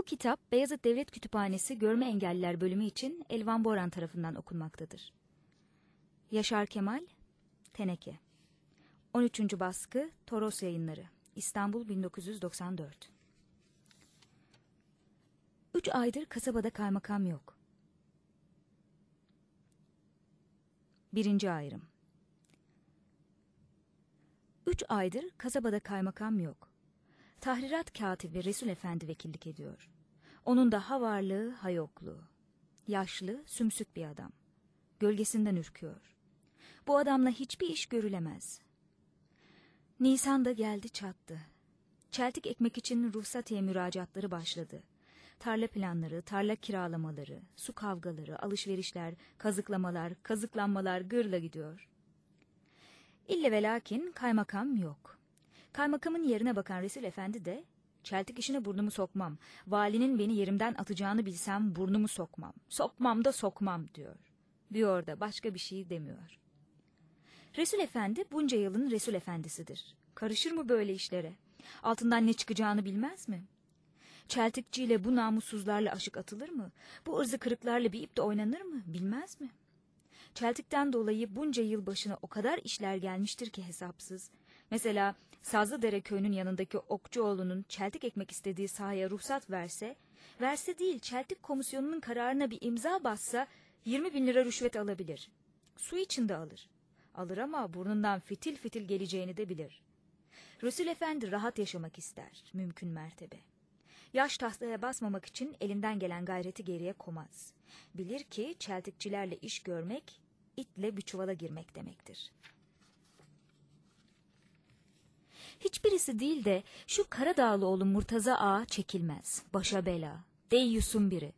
Bu kitap Beyazıt Devlet Kütüphanesi Görme Engelliler bölümü için Elvan Boran tarafından okunmaktadır. Yaşar Kemal, Teneke 13. baskı Toros Yayınları İstanbul 1994 Üç aydır kasabada kaymakam yok. Birinci ayrım Üç aydır kasabada kaymakam yok. Tahrirat katibi Resul Efendi vekillik ediyor. Onun da ha varlığı ha yokluğu. Yaşlı, sümsük bir adam. Gölgesinden ürküyor. Bu adamla hiçbir iş görülemez. Nisan da geldi çattı. Çeltik ekmek için ruhsatiye müracaatları başladı. Tarla planları, tarla kiralamaları, su kavgaları, alışverişler, kazıklamalar, kazıklanmalar gırla gidiyor. İlle ve lakin kaymakam yok. Kaymakamın yerine bakan Resul Efendi de çeltik işine burnumu sokmam. Valinin beni yerimden atacağını bilsem burnumu sokmam. Sokmam da sokmam diyor. Diyor da başka bir şey demiyor. Resul Efendi bunca yılın Resul Efendisidir. Karışır mı böyle işlere? Altından ne çıkacağını bilmez mi? Çeltikçiyle bu namussuzlarla aşık atılır mı? Bu ırzı kırıklarla bir ipte oynanır mı? Bilmez mi? Çeltikten dolayı bunca yıl başına o kadar işler gelmiştir ki hesapsız. Mesela Sazlıdere köyünün yanındaki Okçuoğlu'nun çeltik ekmek istediği sahaya ruhsat verse, verse değil çeltik komisyonunun kararına bir imza bassa 20 bin lira rüşvet alabilir. Su içinde alır. Alır ama burnundan fitil fitil geleceğini de bilir. Resul Efendi rahat yaşamak ister, mümkün mertebe. Yaş tahtaya basmamak için elinden gelen gayreti geriye komaz. Bilir ki çeltikçilerle iş görmek, itle bir çuvala girmek demektir. Hiçbirisi değil de şu Karadağlıoğlu Murtaza Ağa çekilmez. Başa bela. Deyyusun biri.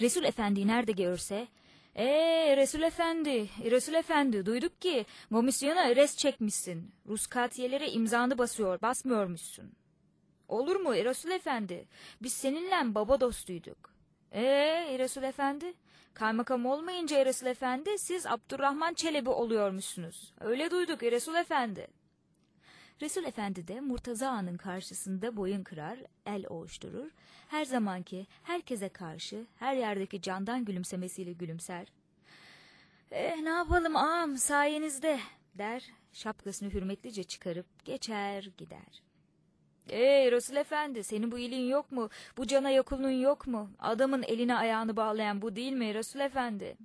Resul Efendi'yi nerede görse... Eee Resul Efendi, Resul Efendi duyduk ki komisyona res çekmişsin. Rus katiyelere imzanı basıyor, basmıyormuşsun. Olur mu Resul Efendi? Biz seninle baba dostuyduk. Ee Resul Efendi? Kaymakam olmayınca Resul Efendi siz Abdurrahman Çelebi oluyormuşsunuz. Öyle duyduk Resul Efendi. Resul Efendi de Murtaza Ağa'nın karşısında boyun kırar, el ovuşturur. Her zamanki herkese karşı her yerdeki candan gülümsemesiyle gülümser. Eh ne yapalım ağam sayenizde der şapkasını hürmetlice çıkarıp geçer gider. Ey Resul Efendi senin bu iyiliğin yok mu? Bu cana yokulun yok mu? Adamın eline ayağını bağlayan bu değil mi Resul Efendi?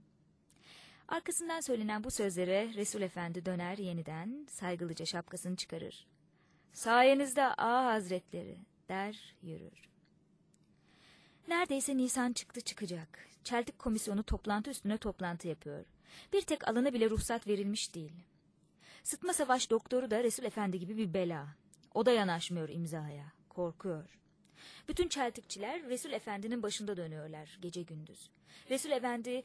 Arkasından söylenen bu sözlere Resul Efendi döner yeniden saygılıca şapkasını çıkarır. Sayenizde ağa hazretleri der yürür. Neredeyse Nisan çıktı çıkacak. Çeltik komisyonu toplantı üstüne toplantı yapıyor. Bir tek alana bile ruhsat verilmiş değil. Sıtma savaş doktoru da Resul Efendi gibi bir bela. O da yanaşmıyor imzaya. Korkuyor. Bütün çeltikçiler Resul Efendi'nin başında dönüyorlar gece gündüz. Resul Efendi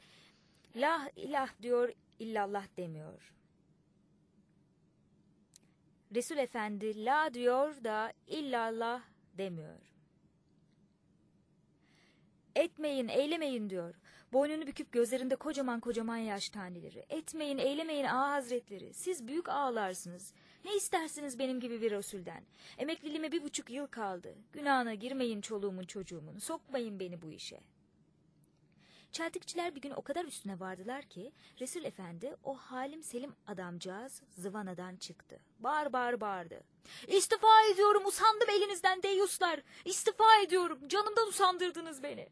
lah ilah diyor illallah demiyor. Resul Efendi la diyor da illallah demiyor. Etmeyin, eylemeyin diyor. Boynunu büküp gözlerinde kocaman kocaman yaş taneleri. Etmeyin, eylemeyin ağa hazretleri. Siz büyük ağalarsınız. Ne istersiniz benim gibi bir Resul'den? Emekliliğime bir buçuk yıl kaldı. Günahına girmeyin çoluğumun çocuğumun. Sokmayın beni bu işe. Çeltikçiler bir gün o kadar üstüne vardılar ki Resul Efendi o halim selim adamcağız zıvanadan çıktı. Bağır bağır bağırdı. İstifa ediyorum usandım elinizden deyuslar. İstifa ediyorum canımdan usandırdınız beni.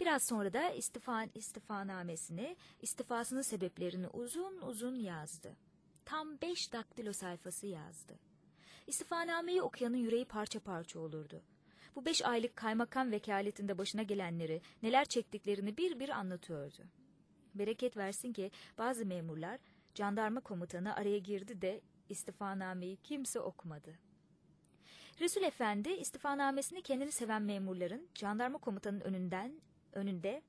Biraz sonra da istifa, istifanamesini, istifasının sebeplerini uzun uzun yazdı. Tam beş daktilo sayfası yazdı. İstifanameyi okuyanın yüreği parça parça olurdu. Bu beş aylık kaymakam vekaletinde başına gelenleri, neler çektiklerini bir bir anlatıyordu. Bereket versin ki bazı memurlar jandarma komutanı araya girdi de istifanameyi kimse okumadı. Resul Efendi istifanamesini kendini seven memurların jandarma komutanının önünden önünde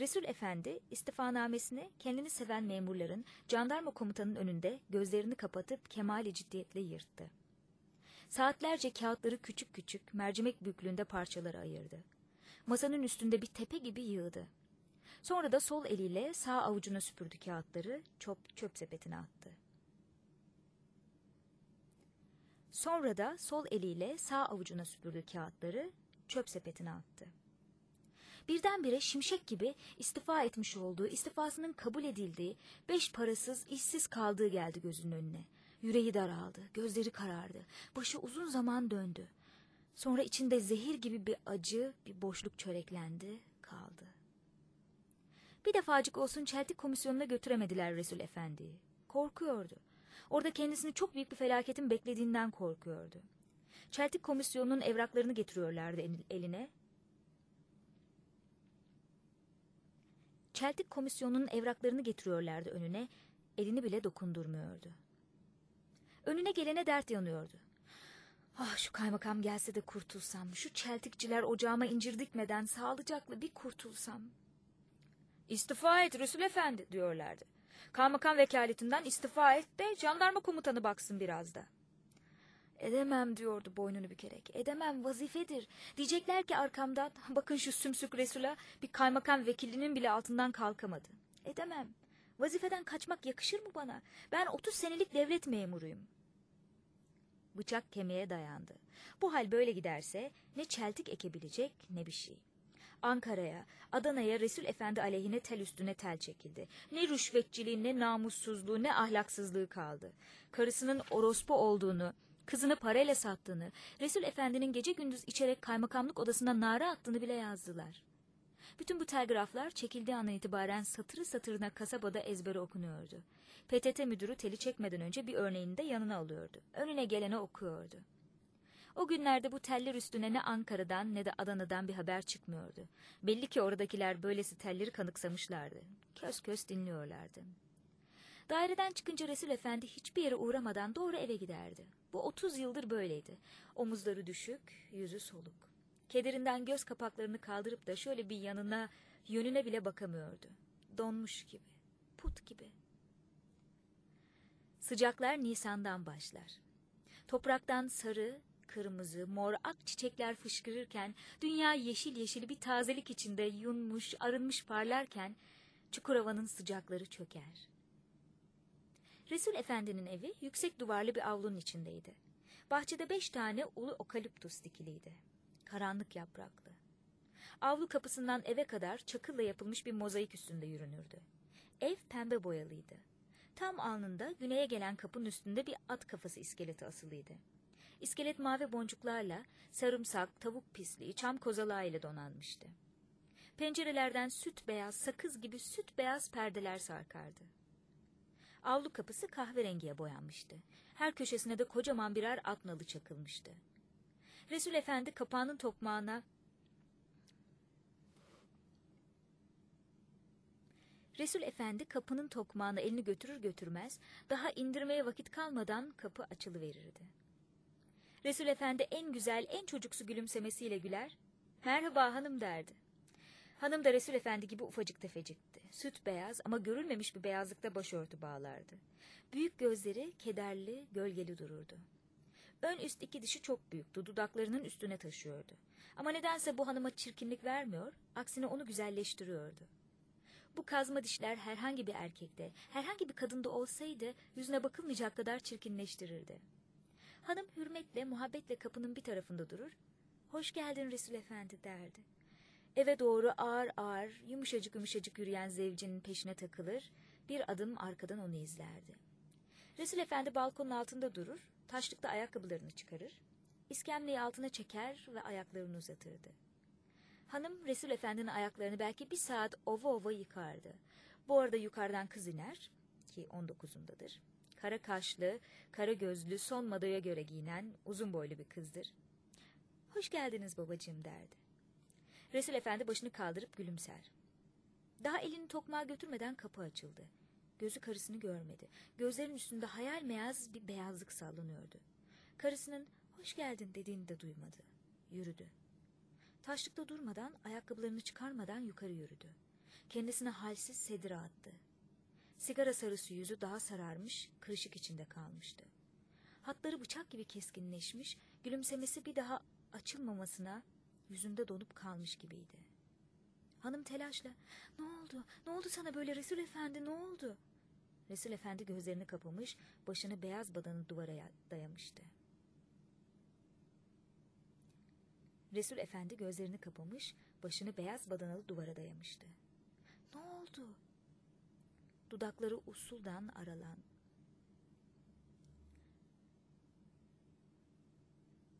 Resul Efendi istifanamesini kendini seven memurların jandarma komutanının önünde gözlerini kapatıp kemali ciddiyetle yırttı. Saatlerce kağıtları küçük küçük mercimek büyüklüğünde parçalara ayırdı. Masanın üstünde bir tepe gibi yığdı. Sonra da sol eliyle sağ avucuna süpürdü kağıtları çöp, çöp sepetine attı. Sonra da sol eliyle sağ avucuna süpürdüğü kağıtları çöp sepetine attı. Birdenbire şimşek gibi istifa etmiş olduğu, istifasının kabul edildiği, beş parasız, işsiz kaldığı geldi gözünün önüne. Yüreği daraldı, gözleri karardı, başı uzun zaman döndü. Sonra içinde zehir gibi bir acı, bir boşluk çöreklendi, kaldı. Bir defacık olsun çeltik komisyonuna götüremediler Resul Efendi'yi. Korkuyordu. Orada kendisini çok büyük bir felaketin beklediğinden korkuyordu. Çeltik komisyonunun evraklarını getiriyorlardı eline. Çeltik komisyonunun evraklarını getiriyorlardı önüne. Elini bile dokundurmuyordu. Önüne gelene dert yanıyordu. Ah şu kaymakam gelse de kurtulsam, şu çeltikçiler ocağıma incir dikmeden sağlıcakla bir kurtulsam. İstifa et Resul Efendi diyorlardı. Kaymakam vekaletinden istifa et de jandarma komutanı baksın biraz da. Edemem diyordu boynunu bükerek. Edemem vazifedir. Diyecekler ki arkamdan bakın şu sümsük Resul'a bir kaymakam vekilinin bile altından kalkamadı. Edemem. Vazifeden kaçmak yakışır mı bana? Ben 30 senelik devlet memuruyum. Bıçak kemiğe dayandı. Bu hal böyle giderse ne çeltik ekebilecek ne bir şey. Ankara'ya, Adana'ya Resul Efendi aleyhine tel üstüne tel çekildi. Ne rüşvetçiliği, ne namussuzluğu, ne ahlaksızlığı kaldı. Karısının orospu olduğunu, kızını parayla sattığını, Resul Efendi'nin gece gündüz içerek kaymakamlık odasına nara attığını bile yazdılar. Bütün bu telgraflar çekildiği andan itibaren satırı satırına kasabada ezbere okunuyordu. PTT müdürü teli çekmeden önce bir örneğini de yanına alıyordu. Önüne gelene okuyordu. O günlerde bu teller üstüne ne Ankara'dan ne de Adana'dan bir haber çıkmıyordu. Belli ki oradakiler böylesi telleri kanıksamışlardı. Köz köz dinliyorlardı. Daireden çıkınca Resul Efendi hiçbir yere uğramadan doğru eve giderdi. Bu otuz yıldır böyleydi. Omuzları düşük, yüzü soluk. Kederinden göz kapaklarını kaldırıp da şöyle bir yanına, yönüne bile bakamıyordu. Donmuş gibi, put gibi. Sıcaklar Nisan'dan başlar. Topraktan sarı, kırmızı, mor, ak çiçekler fışkırırken, dünya yeşil yeşil bir tazelik içinde yunmuş, arınmış parlarken, Çukurova'nın sıcakları çöker. Resul Efendi'nin evi yüksek duvarlı bir avlunun içindeydi. Bahçede beş tane ulu okaliptus dikiliydi. Karanlık yapraklı. Avlu kapısından eve kadar çakılla yapılmış bir mozaik üstünde yürünürdü. Ev pembe boyalıydı. Tam alnında güneye gelen kapının üstünde bir at kafası iskeleti asılıydı. İskelet mavi boncuklarla sarımsak, tavuk pisliği, çam kozalağı ile donanmıştı. Pencerelerden süt beyaz, sakız gibi süt beyaz perdeler sarkardı. Avlu kapısı kahverengiye boyanmıştı. Her köşesine de kocaman birer at nalı çakılmıştı. Resul Efendi kapağının tokmağına Resul Efendi kapının tokmağına elini götürür götürmez daha indirmeye vakit kalmadan kapı açılıverirdi. Resul Efendi en güzel, en çocuksu gülümsemesiyle güler, merhaba hanım derdi. Hanım da Resul Efendi gibi ufacık tefecikti. Süt beyaz ama görülmemiş bir beyazlıkta başörtü bağlardı. Büyük gözleri kederli, gölgeli dururdu. Ön üst iki dişi çok büyüktü, dudaklarının üstüne taşıyordu. Ama nedense bu hanıma çirkinlik vermiyor, aksine onu güzelleştiriyordu. Bu kazma dişler herhangi bir erkekte, herhangi bir kadında olsaydı yüzüne bakılmayacak kadar çirkinleştirirdi. Hanım hürmetle, muhabbetle kapının bir tarafında durur, hoş geldin Resul Efendi derdi. Eve doğru ağır ağır, yumuşacık yumuşacık yürüyen zevcinin peşine takılır, bir adım arkadan onu izlerdi. Resul Efendi balkonun altında durur, taşlıkta ayakkabılarını çıkarır, iskemleyi altına çeker ve ayaklarını uzatırdı. Hanım Resul Efendi'nin ayaklarını belki bir saat ova ova yıkardı. Bu arada yukarıdan kız iner, ki on dokuzundadır. Kara kaşlı, kara gözlü, son madaya göre giyinen, uzun boylu bir kızdır. Hoş geldiniz babacığım derdi. Resul Efendi başını kaldırıp gülümser. Daha elini tokmağa götürmeden kapı açıldı. Gözü karısını görmedi. Gözlerin üstünde hayal meyaz bir beyazlık sallanıyordu. Karısının hoş geldin dediğini de duymadı. Yürüdü. Taşlıkta durmadan, ayakkabılarını çıkarmadan yukarı yürüdü. Kendisine halsiz sedire attı. Sigara sarısı yüzü daha sararmış, kırışık içinde kalmıştı. Hatları bıçak gibi keskinleşmiş, gülümsemesi bir daha açılmamasına yüzünde donup kalmış gibiydi. Hanım telaşla, ne oldu, ne oldu sana böyle Resul Efendi, ne oldu? Resul Efendi gözlerini kapamış, başını beyaz badanı duvara dayamıştı. Resul Efendi gözlerini kapamış, başını beyaz badanalı duvara dayamıştı. Ne oldu? Dudakları usuldan aralan.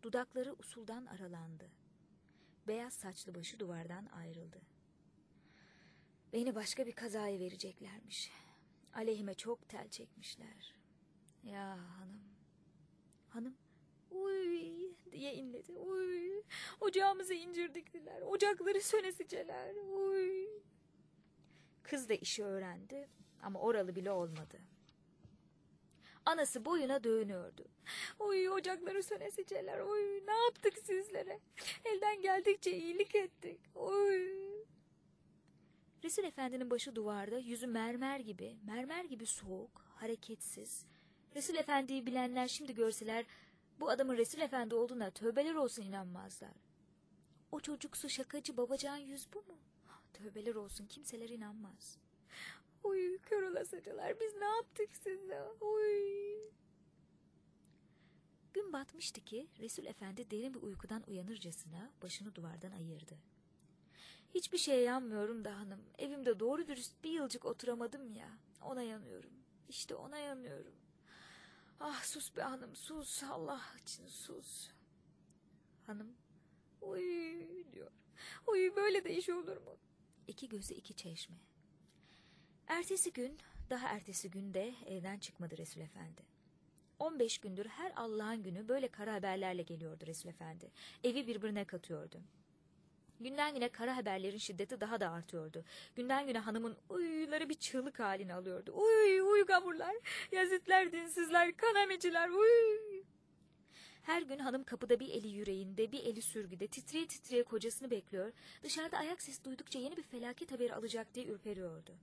Dudakları usuldan aralandı. Beyaz saçlı başı duvardan ayrıldı. Beni başka bir kazaya vereceklermiş. Aleyhime çok tel çekmişler. Ya hanım. Hanım. Uy diye inledi. Uy. Ocağımızı incir diktiler. Ocakları sönesiceler. Uy. Kız da işi öğrendi ama oralı bile olmadı. Anası boyuna dövünüyordu. Uy ocakları sönesiceler. Uy ne yaptık sizlere? Elden geldikçe iyilik ettik. Uy. Resul Efendi'nin başı duvarda, yüzü mermer gibi, mermer gibi soğuk, hareketsiz. Resul Efendi'yi bilenler şimdi görseler bu adamın Resul Efendi olduğuna tövbeler olsun inanmazlar. O çocuksu şakacı babacan yüz bu mu? Tövbeler olsun kimseler inanmaz. Uy kör olasıcalar biz ne yaptık size? Uy. Gün batmıştı ki Resul Efendi derin bir uykudan uyanırcasına başını duvardan ayırdı. Hiçbir şeye yanmıyorum da hanım. Evimde doğru dürüst bir yılcık oturamadım ya. Ona yanıyorum. İşte ona yanıyorum. Ah sus be hanım sus. Allah için sus. Hanım. Uy diyor. Uy böyle de iş olur mu? İki gözü iki çeşme. Ertesi gün, daha ertesi günde evden çıkmadı Resul Efendi. 15 gündür her Allah'ın günü böyle kara haberlerle geliyordu Resul Efendi. Evi birbirine katıyordu. Günden güne kara haberlerin şiddeti daha da artıyordu. Günden güne hanımın uyuları bir çığlık halini alıyordu. Uy uy gavurlar, yazitler, dinsizler, kanamiciler, uy. Her gün hanım kapıda bir eli yüreğinde, bir eli sürgüde, titreye titreye kocasını bekliyor. Dışarıda ayak sesi duydukça yeni bir felaket haberi alacak diye ürperiyordu.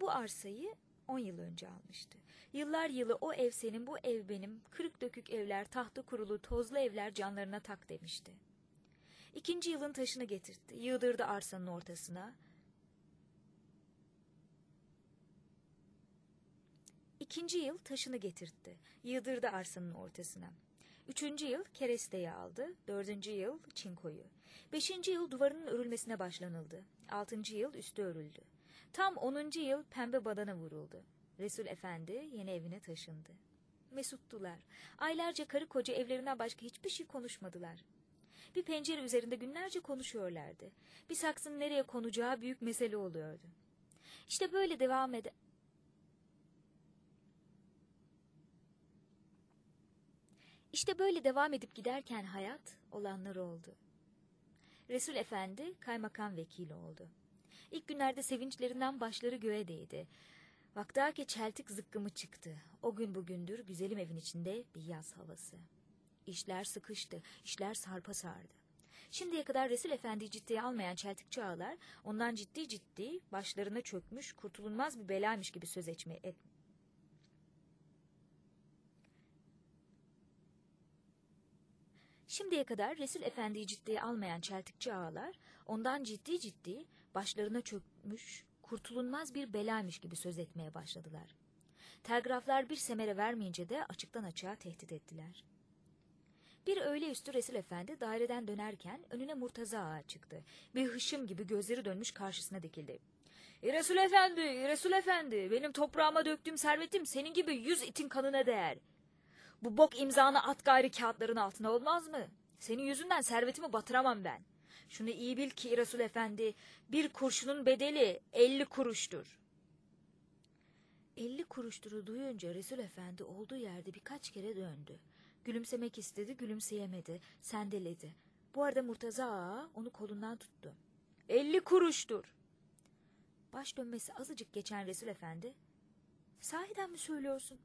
Bu arsayı on yıl önce almıştı. Yıllar yılı o ev senin, bu ev benim, kırık dökük evler, tahtı kurulu, tozlu evler canlarına tak demişti. İkinci yılın taşını getirtti, yığdırdı arsanın ortasına. İkinci yıl taşını getirtti, yığdırdı arsanın ortasına. Üçüncü yıl keresteyi aldı, dördüncü yıl çinkoyu. Beşinci yıl duvarının örülmesine başlanıldı. Altıncı yıl üstü örüldü. Tam onuncu yıl pembe badana vuruldu. Resul Efendi yeni evine taşındı. Mesuttular. Aylarca karı koca evlerinden başka hiçbir şey konuşmadılar. Bir pencere üzerinde günlerce konuşuyorlardı. Bir saksının nereye konacağı büyük mesele oluyordu. İşte böyle devam ede... İşte böyle devam edip giderken hayat olanlar oldu. Resul Efendi kaymakam vekili oldu. İlk günlerde sevinçlerinden başları göğe değdi. Vaktaki çeltik zıkkımı çıktı. O gün bugündür güzelim evin içinde bir yaz havası. İşler sıkıştı, işler sarpa sardı. Şimdiye kadar Resul Efendi'yi ciddiye almayan çeltikçi ağalar ondan ciddi ciddi başlarına çökmüş kurtulunmaz bir belaymış gibi söz etme, et, Şimdiye kadar Resul Efendi'yi ciddiye almayan çeltikçi ağalar ondan ciddi ciddi başlarına çökmüş kurtulunmaz bir belaymış gibi söz etmeye başladılar. Telgraflar bir semere vermeyince de açıktan açığa tehdit ettiler. Bir öğle üstü Resul Efendi daireden dönerken önüne Murtaza Ağa çıktı. Bir hışım gibi gözleri dönmüş karşısına dikildi. E Resul Efendi, e Resul Efendi, benim toprağıma döktüğüm servetim senin gibi yüz itin kanına değer. Bu bok imzanı at gayri kağıtların altına olmaz mı? Senin yüzünden servetimi batıramam ben. Şunu iyi bil ki Resul Efendi, bir kurşunun bedeli elli kuruştur. Elli kuruşturu duyunca Resul Efendi olduğu yerde birkaç kere döndü. Gülümsemek istedi, gülümseyemedi, sendeledi. Bu arada Murtaza Ağa onu kolundan tuttu. Elli kuruştur. Baş dönmesi azıcık geçen Resul Efendi, sahiden mi söylüyorsun?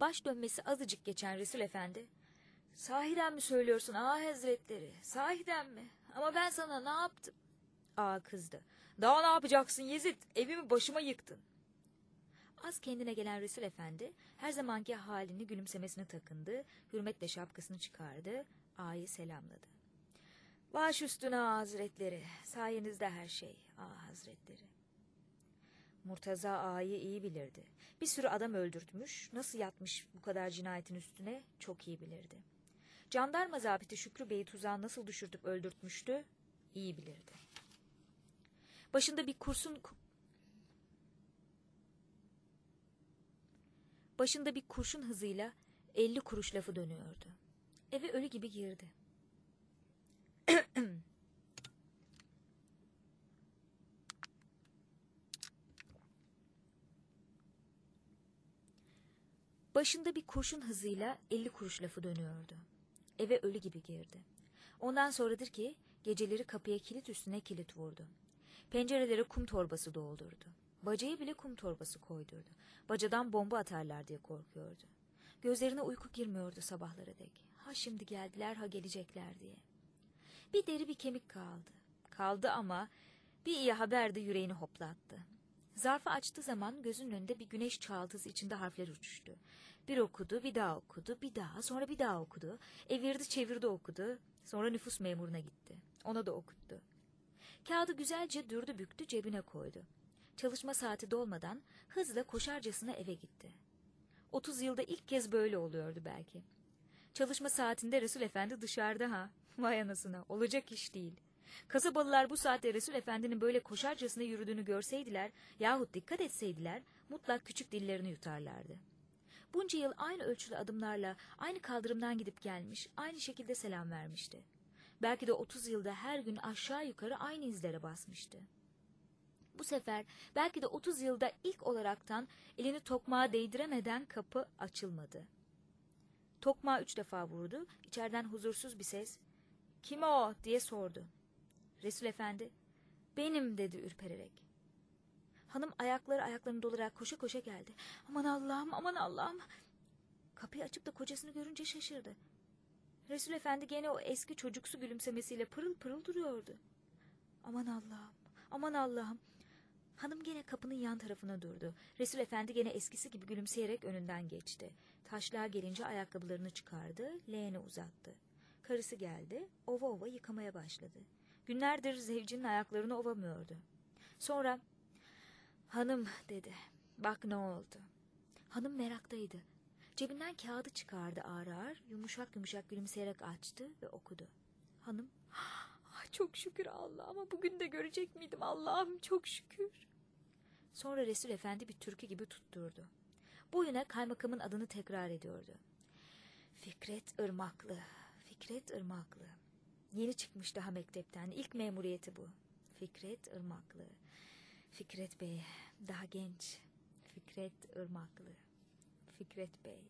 Baş dönmesi azıcık geçen Resul Efendi, sahiden mi söylüyorsun ağa hazretleri, sahiden mi? Ama ben sana ne yaptım? Ağa kızdı. Daha ne yapacaksın Yezid, evimi başıma yıktın. Az kendine gelen Resul Efendi her zamanki halini gülümsemesine takındı, hürmetle şapkasını çıkardı, ağayı selamladı. Baş üstüne ağa hazretleri, sayenizde her şey ağa hazretleri. Murtaza Ağa'yı iyi bilirdi. Bir sürü adam öldürtmüş, nasıl yatmış bu kadar cinayetin üstüne çok iyi bilirdi. Jandarma zabiti Şükrü Bey'i tuzağa nasıl düşürtüp öldürtmüştü, iyi bilirdi. Başında bir kurşun... Başında bir kurşun hızıyla 50 kuruş lafı dönüyordu. Eve ölü gibi girdi. Başında bir kurşun hızıyla 50 kuruş lafı dönüyordu. Eve ölü gibi girdi. Ondan sonradır ki geceleri kapıya kilit üstüne kilit vurdu. Pencerelere kum torbası doldurdu. Bacaya bile kum torbası koydurdu. Bacadan bomba atarlar diye korkuyordu. Gözlerine uyku girmiyordu sabahlara dek. Ha şimdi geldiler ha gelecekler diye. Bir deri bir kemik kaldı. Kaldı ama bir iyi haber de yüreğini hoplattı. Zarfı açtığı zaman gözünün önünde bir güneş çağıltısı içinde harfler uçuştu. Bir okudu, bir daha okudu, bir daha, sonra bir daha okudu. Evirdi çevirdi okudu. Sonra nüfus memuruna gitti. Ona da okuttu. Kağıdı güzelce dürdü büktü cebine koydu. Çalışma saati dolmadan hızla koşarcasına eve gitti. Otuz yılda ilk kez böyle oluyordu belki. Çalışma saatinde Resul Efendi dışarıda ha. Vay anasına olacak iş değil. Kasabalılar bu saatte Resul Efendi'nin böyle koşarcasına yürüdüğünü görseydiler yahut dikkat etseydiler mutlak küçük dillerini yutarlardı. Bunca yıl aynı ölçülü adımlarla aynı kaldırımdan gidip gelmiş, aynı şekilde selam vermişti. Belki de otuz yılda her gün aşağı yukarı aynı izlere basmıştı. Bu sefer belki de otuz yılda ilk olaraktan elini tokmağa değdiremeden kapı açılmadı. Tokmağı üç defa vurdu, içeriden huzursuz bir ses, ''Kim o?'' diye sordu. Resul Efendi, ''Benim'' dedi ürpererek. Hanım ayakları ayaklarını dolarak koşa koşa geldi. Aman Allah'ım, aman Allah'ım. Kapıyı açıp da kocasını görünce şaşırdı. Resul Efendi gene o eski çocuksu gülümsemesiyle pırıl pırıl duruyordu. Aman Allah'ım, aman Allah'ım. Hanım gene kapının yan tarafına durdu. Resul Efendi gene eskisi gibi gülümseyerek önünden geçti. Taşlığa gelince ayakkabılarını çıkardı, leğeni uzattı. Karısı geldi, ova ova yıkamaya başladı. Günlerdir zevcinin ayaklarını ovamıyordu. Sonra Hanım dedi. Bak ne oldu. Hanım meraktaydı. Cebinden kağıdı çıkardı ağır ağır. Yumuşak yumuşak gülümseyerek açtı ve okudu. Hanım çok şükür Allah'ıma bugün de görecek miydim Allah'ım çok şükür. Sonra Resul Efendi bir türkü gibi tutturdu. Boyuna kaymakamın adını tekrar ediyordu. Fikret Irmaklı, Fikret Irmaklı. Yeni çıkmış daha mektepten. İlk memuriyeti bu. Fikret Irmaklı. Fikret Bey, daha genç. Fikret Irmaklı. Fikret Bey.